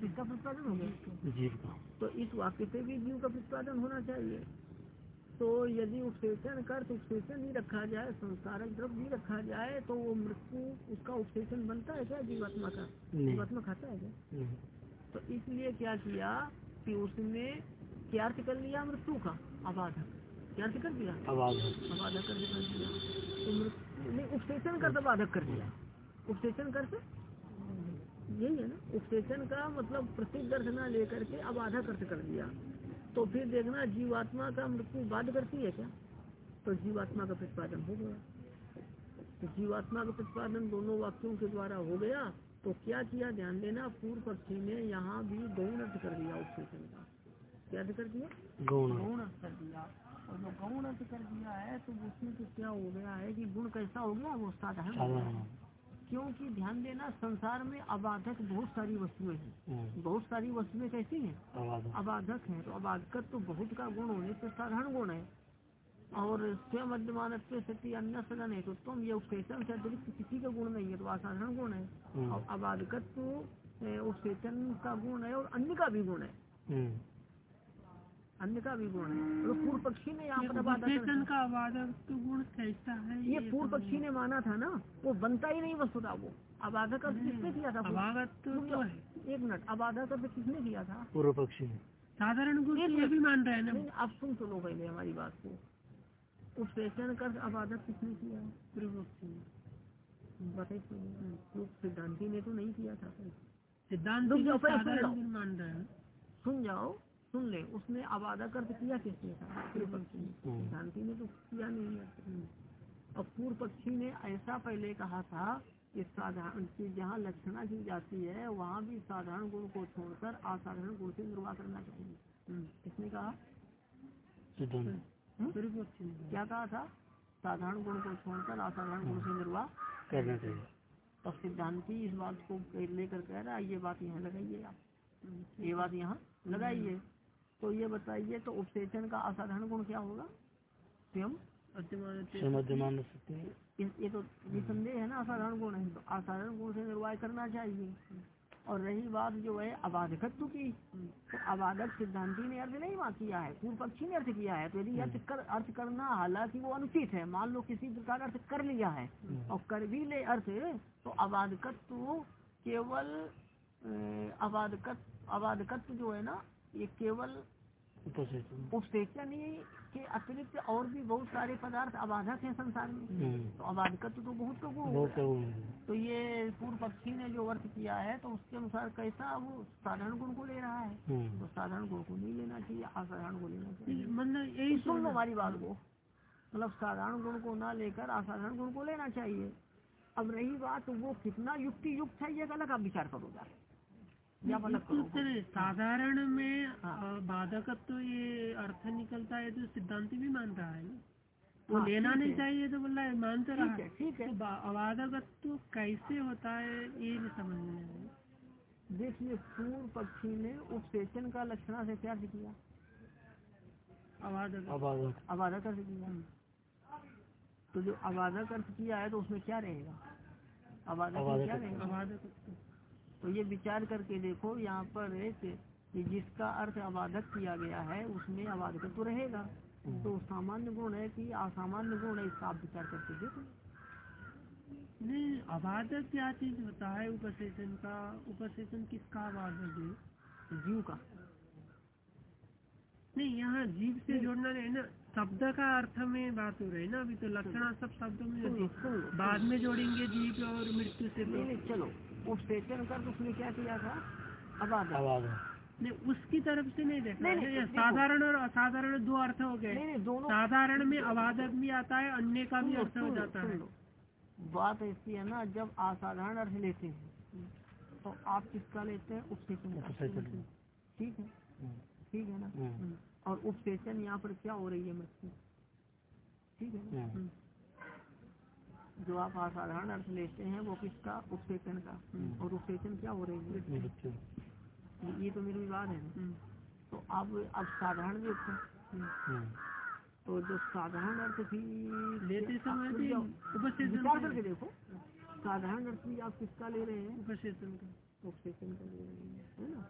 किसका प्रतिपादन हो गया? जीव का। तो इस वाक्य से भी जीव का प्रतिपादन होना चाहिए। तो यदि उपसेचन कर तो उपसेचन ही रखा जाए संसारक द्रव्य भी रखा जाए तो वो मृत्यु उसका उपसेचन बनता है क्या जीवात्मा का? जीवात्मा खाता है क्या? तो इसलिए क्या किया कि उसने क्या अर्थ कर लिया मृत्यु का अबाधक क्या? अर्थ कर दिया। आवाज़ अबाधक कर दिया तो उपसेचन कर अबाधक कर दिया। उपसेचन कर से? यही है ना। उपसेचन का मतलब प्रसिद्ध अर्थ न लेकर के अबाधक अर्थ कर दिया। तो फिर देखना जीवात्मा का मृत्यु बाध करती है क्या? तो जीवात्मा का प्रतिपादन हो गया। तो जीवात्मा का प्रतिपादन दोनों वाक्यों के द्वारा हो गया। तो क्या किया? ध्यान देना पूर्व पक्षी ने यहाँ भी गौण अर्थ कर दिया उपसेचन का क्या अर्थ कर दिया? गौण। गौण अर्थ कर दिया। और जो गौण अर्थ कर दिया है तो उसमें तो क्या हो गया है कि गुण कैसा हो गया वो साधारण क्योंकि ध्यान देना संसार में अबाधक बहुत सारी वस्तुएँ हैं। हम्म, बहुत सारी वस्तुएँ कैसी हैं? अबाधक। है। तो अबाधकत तो बहुत का गुण होने से साधारण गुण है। और स्वयं मध्यमान सती अन्य सदन है तो तुम ये उपसेचन से अतिरिक्त किसी का गुण नहीं है तो असाधारण गुण है। हम्म, और अबाधकत तो उपसेचन का गुण है और अन्य का भी गुण है। हम्म, अन्य का भी गुण है। तो पूर्व पक्षी ने यहाँ पर अबाधक का तो गुण कैसा है ये पूर्व पक्षी ने माना था ना वो बनता ही नहीं वस्तुता वो। अबाधक अर्थ किसने किया था अबाधक तो, तो एक मिनट अबाधक अर्थ किसने किया था? पूर्व पक्षी में साधारण गुण ये भी मान रहे हैं ना। आप सुन सुनो पहले हमारी बात को। उपसेचन कर अबाधक किसने किया? पूर्व पक्षी ने। बताइए तो सिद्धांति ने तो नहीं किया था। सिद्धांत मान रहे हैं। सुन जाओ सुन ले उसने अबाधक अर्थ किया किसने था? पूर्व पक्षी ने हम्म। सिद्धांति ने तो किया नहीं है। और पूर्व पक्षी ने ऐसा पहले कहा था कि साधारण कि जहाँ लक्षणा की जाती है वहाँ भी साधारण गुण को छोड़कर असाधारण गुण से निर्वाह करना चाहिए। किसने कहा? हम्म? पूर्व पक्षी ने। क्या कहा था? साधारण गुण को छोड़कर असाधारण गुण से निर्वाह करना चाहिए। तो सिद्धांति इस बात को लेकर कह रहा है ये बात यहाँ लगाइए आप। ये बात यहाँ लगाइए। तो ये बताइए तो उपसेचन का असाधारण गुण क्या होगा? स्वयं ये ये तो निसंदेह है ना असाधारण गुण है। तो असाधारण गुण से निर्वाह करना चाहिए। और रही बात जो है अबाधकत्व की। तो अबाधक सिद्धांति ने अर्थ नहीं वहाँ किया है पूर्व पक्षी ने अर्थ किया है। तो यदि अर्थ कर अर्थ करना हालाँकि वो अनुचित है। मान लो किसी प्रकार अर्थ कर लिया है और कर भी ले अर्थ तो अबाधकत्व केवल अ, अबाधकत अबाधकत्व जो है ना ये केवल उपसेचन ही के अतिरिक्त और भी बहुत सारे पदार्थ अबाधक हैं संसार में। हम्म, तो अबाधकत्व तो बहुत गुण है। तो ये पूर्व पक्षी ने जो अर्थ किया है तो उसके अनुसार कैसा वो साधारण गुण को ले रहा है? हम्म, तो साधारण गुण को नहीं लेना चाहिए असाधारण को लेना चाहिए। मतलब यही सुन लो हमारी बात को। मतलब साधारण गुण को ना लेकर असाधारण गुण को लेना चाहिए। अब रही बात वो कितना युक्ति युक्त है ये अलग आप विचार करो साधारण में हाँ। अ, बाधक तो ये अर्थ निकलता है तो सिद्धांत भी मान रहा है ना? वो हाँ, लेना नहीं चाहिए तो बोला रहा मान तो रहा। ठीक है ठीक है। तो अबाधक तो कैसे होता है ये नहीं समझ में देखिए पूर्व पक्षी ने उपसेचन का लक्षणा से क्या किया अबाधक। अबाधक। अबाधक अर्थ किया। तो जो अबाधक अर्थ किया है तो उसमें क्या रहेगा? अबाधक क्या रहेगा? अबाधक तो ये विचार करके देखो यहाँ पर है कि जिसका अर्थ अबाधक किया गया है उसमें अबाधक तो रहेगा। तो सामान्य गुण है कि असामान्य गुण है इसका आप विचार करके देखो। नहीं अबाधक क्या चीज़ होता है उपसेचन का? उपसेचन किसका अबाधक है? जीव का। नहीं यहाँ जीव से जोड़ना नहीं ना शब्द का अर्थ में बात हो रही है ना अभी तो लक्षण सब शब्दों में है। बाद में जोड़ेंगे जीव और मृत्यु से नहीं चलो। उपसेचन कर तो उसने क्या किया था? अबाधक अबाधक नहीं उसकी तरफ़ से नहीं देखना नहीं, नहीं, साधारण और असाधारण दो अर्थ हो नहीं गए। नहीं दोनों साधारण में अबाधक भी आता है अन्य का भी अर्थ हो जाता है। बात ऐसी है ना जब असाधारण अर्थ लेते हैं तो आप किसका लेते हैं? उपसेचन ठीक है? हम्म, ठीक है ना? हम्म, और उपसेचन यहाँ पर क्या हो रही है मृत्यु? ठीक है ना? हम्म, जो आप असाधारण अर्थ लेते हैं वो किसका? उपसेचन का। हम्म। और उपसेचन क्या हो रही है? ये- ये तो निर्विवाद है। हम्म, तो अब अब साधारण जो था हम्म, तो जो साधारण अर्थ थी लेते समय भी विचार करके देखो साधारण अर्थ भी आप किसका ले रहे हैं? उपसेचन का उपसेचन का ले रहे हैं है ना?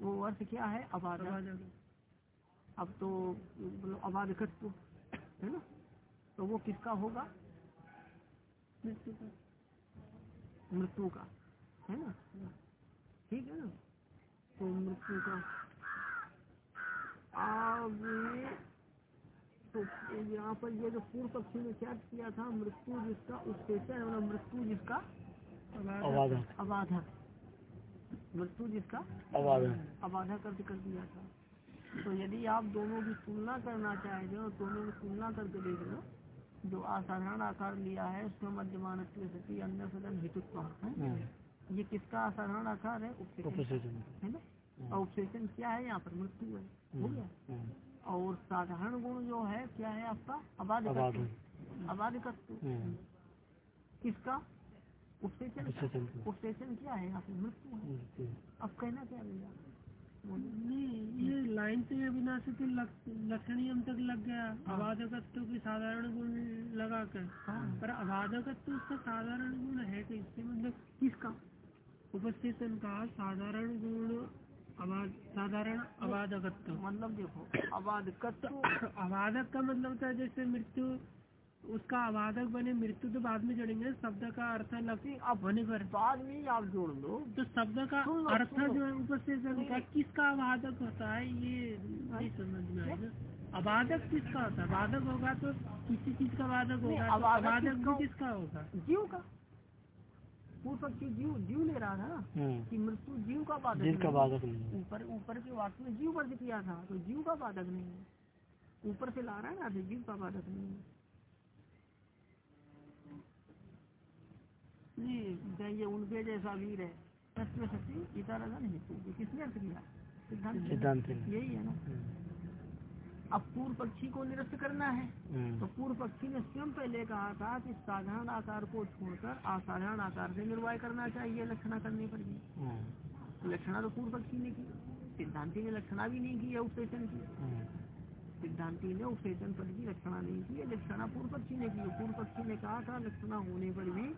वो अर्थ क्या है? अबाधक अब तो मतलब अबाधकत्व है ना? तो वो किसका होगा? मृत्यु का मृत्यु का है ना? ठीक है ना? तो मृत्यु का अब तो यहाँ पर ये जो पूर्व पक्षी ने क्या किया था? मृत्यु जिसका उत्सेचन है मतलब मृत्यु जिसका अबाधक अबाधक मृत्यु जिसका अबाधक अबाधक अर्थ कर दिया था। तो यदि आप दोनों की तुलना करना चाहते हो दोनों की तुलना करके देख लो। जो असाधारण आकार लिया है उसमें मध्यमान सती अन्य सदन हेतुत्व हम्म, ये किसका असाधारण आकार है? उपसेचन। उपसेचन। है ना? और उपसेचन क्या है? यहाँ पर मृत्यु है। हो गया। हम्म, और साधारण गुण जो है क्या है आपका? अबाधकत्व। हम्म, किसका? उपसेचन का। उपसेचन क्या है? यहाँ पर मृत्यु है। अब कहना क्या भैया। नहीं ये लाइन तो ये बिना से तो लक्षणीय तक लग गया। अबाधकत्व की साधारण गुण लगाकर हाँ। पर अबाधकत्व उसका साधारण गुण है कैसे मतलब किसका? उपस्थितन का साधारण गुण अबाध साधारण अबाधकत्व मतलब देखो अबाधकत्व अबाधक का मतलब है जैसे मृत्यु उसका अबाधक बने मृत्यु तो बाद में जोड़ेंगे। शब्द का अर्थ लगती अब होने पर बाद में ही आप जोड़ लो तो शब्द का अर्थ जो है ऊपर का किसका अबाधक होता है ये नहीं समझ में आएगा अबाधक किसका होता है? बाधक होगा तो किसी चीज़ का बाधक होगा तो अबाधक अबाधक किसका- भी किसका होगा? जीव का। पूर्व पक्षी जीव जीव ले रहा था हम्म, कि मृत्यु जीव का बाधक बाधक नहीं ऊपर ऊपर के वाक्य में जीव वर्ग किया था तो जीव का बाधक नहीं है। ऊपर से ला रहा है ना तो जीव का बाधक नहीं है। नहीं जै- ये उनके जैसा वीर है। सत्य सत्य गीता नहीं ये किसने अर्थ किया? सिद्धांत सिद्धांत यही है ना। हम्म, अब पूर्व पक्षी को निरस्त करना है। हम्म, तो पूर्व पक्षी ने स्वयं पहले कहा था कि साधारण आकार को छोड़कर असाधारण आकार से निर्वाह करना चाहिए लक्षणा करने पर भी लक्षणा तो पूर्व पक्षी ने की। सिद्धांति ने लक्षणा भी नहीं की है उपसेचन की। हम्म, सिद्धांति ने उपसेचन पद की लक्षणा नहीं की है लक्षणा पूर्व पक्षी ने की। पूर्व पक्षी ने कहा था लक्षणा होने पर भी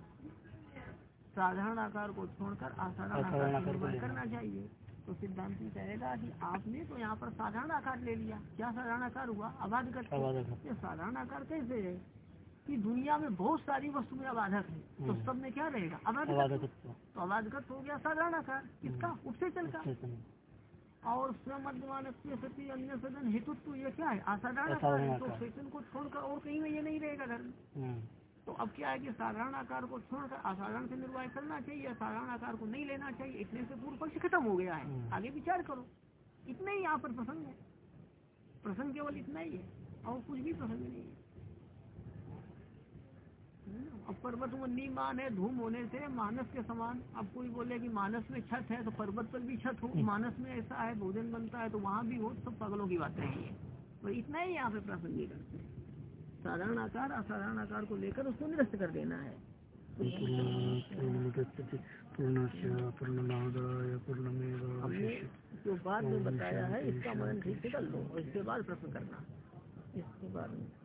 साधारण आकार को छोड़कर असाधारण आकार को करना चाहिए। तो सिद्धांति कहेगा कि आपने तो यहाँ पर साधारण आकार ले लिया। क्या साधारण आकार हुआ? अबाधक साधारण आकार कैसे है? कि दुनिया में बहुत सारी वस्तु में अबाधक है तो हम्म। सब में क्या रहेगा? अबाधक तो अबाधकत हो गया साधारण आकार। किसका? उपसेचन का। और स्वयं मध्यमान सती अन्य सदन हेतुत्व ये क्या है? असाधारण आकार है तो। उपसेचन को छोड़कर और कहीं में ये नहीं रहेगा धर्म हम्म, तो अब क्या है कि साधारण आकार को छोड़कर असाधारण से निर्वाह करना चाहिए साधारण आकार को नहीं लेना चाहिए इतने से पूर्व पक्ष खत्म हो गया है। हम्म। आगे विचार करो। इतना ही यहाँ पर प्रसंग है। प्रसंग केवल इतना ही है और कुछ भी प्रसंग नहीं है। अब पर्वत वन्नी मान है धूम होने से मानस के समान। अब कोई बोले कि मानस में छत है तो पर्वत पर भी छत हो। मानस में ऐसा है भोजन बनता है तो वहाँ भी हो सब पगलों की बात नहीं है तो इतना ही यहाँ पे प्रासंगिक है। साधारण आकार असाधारण आकार को लेकर उसको निरस्त कर देना है। जो बाद में बताया है इसका मन ठीक से कर लो और इसके बाद प्रश्न करना। इसके बाद में।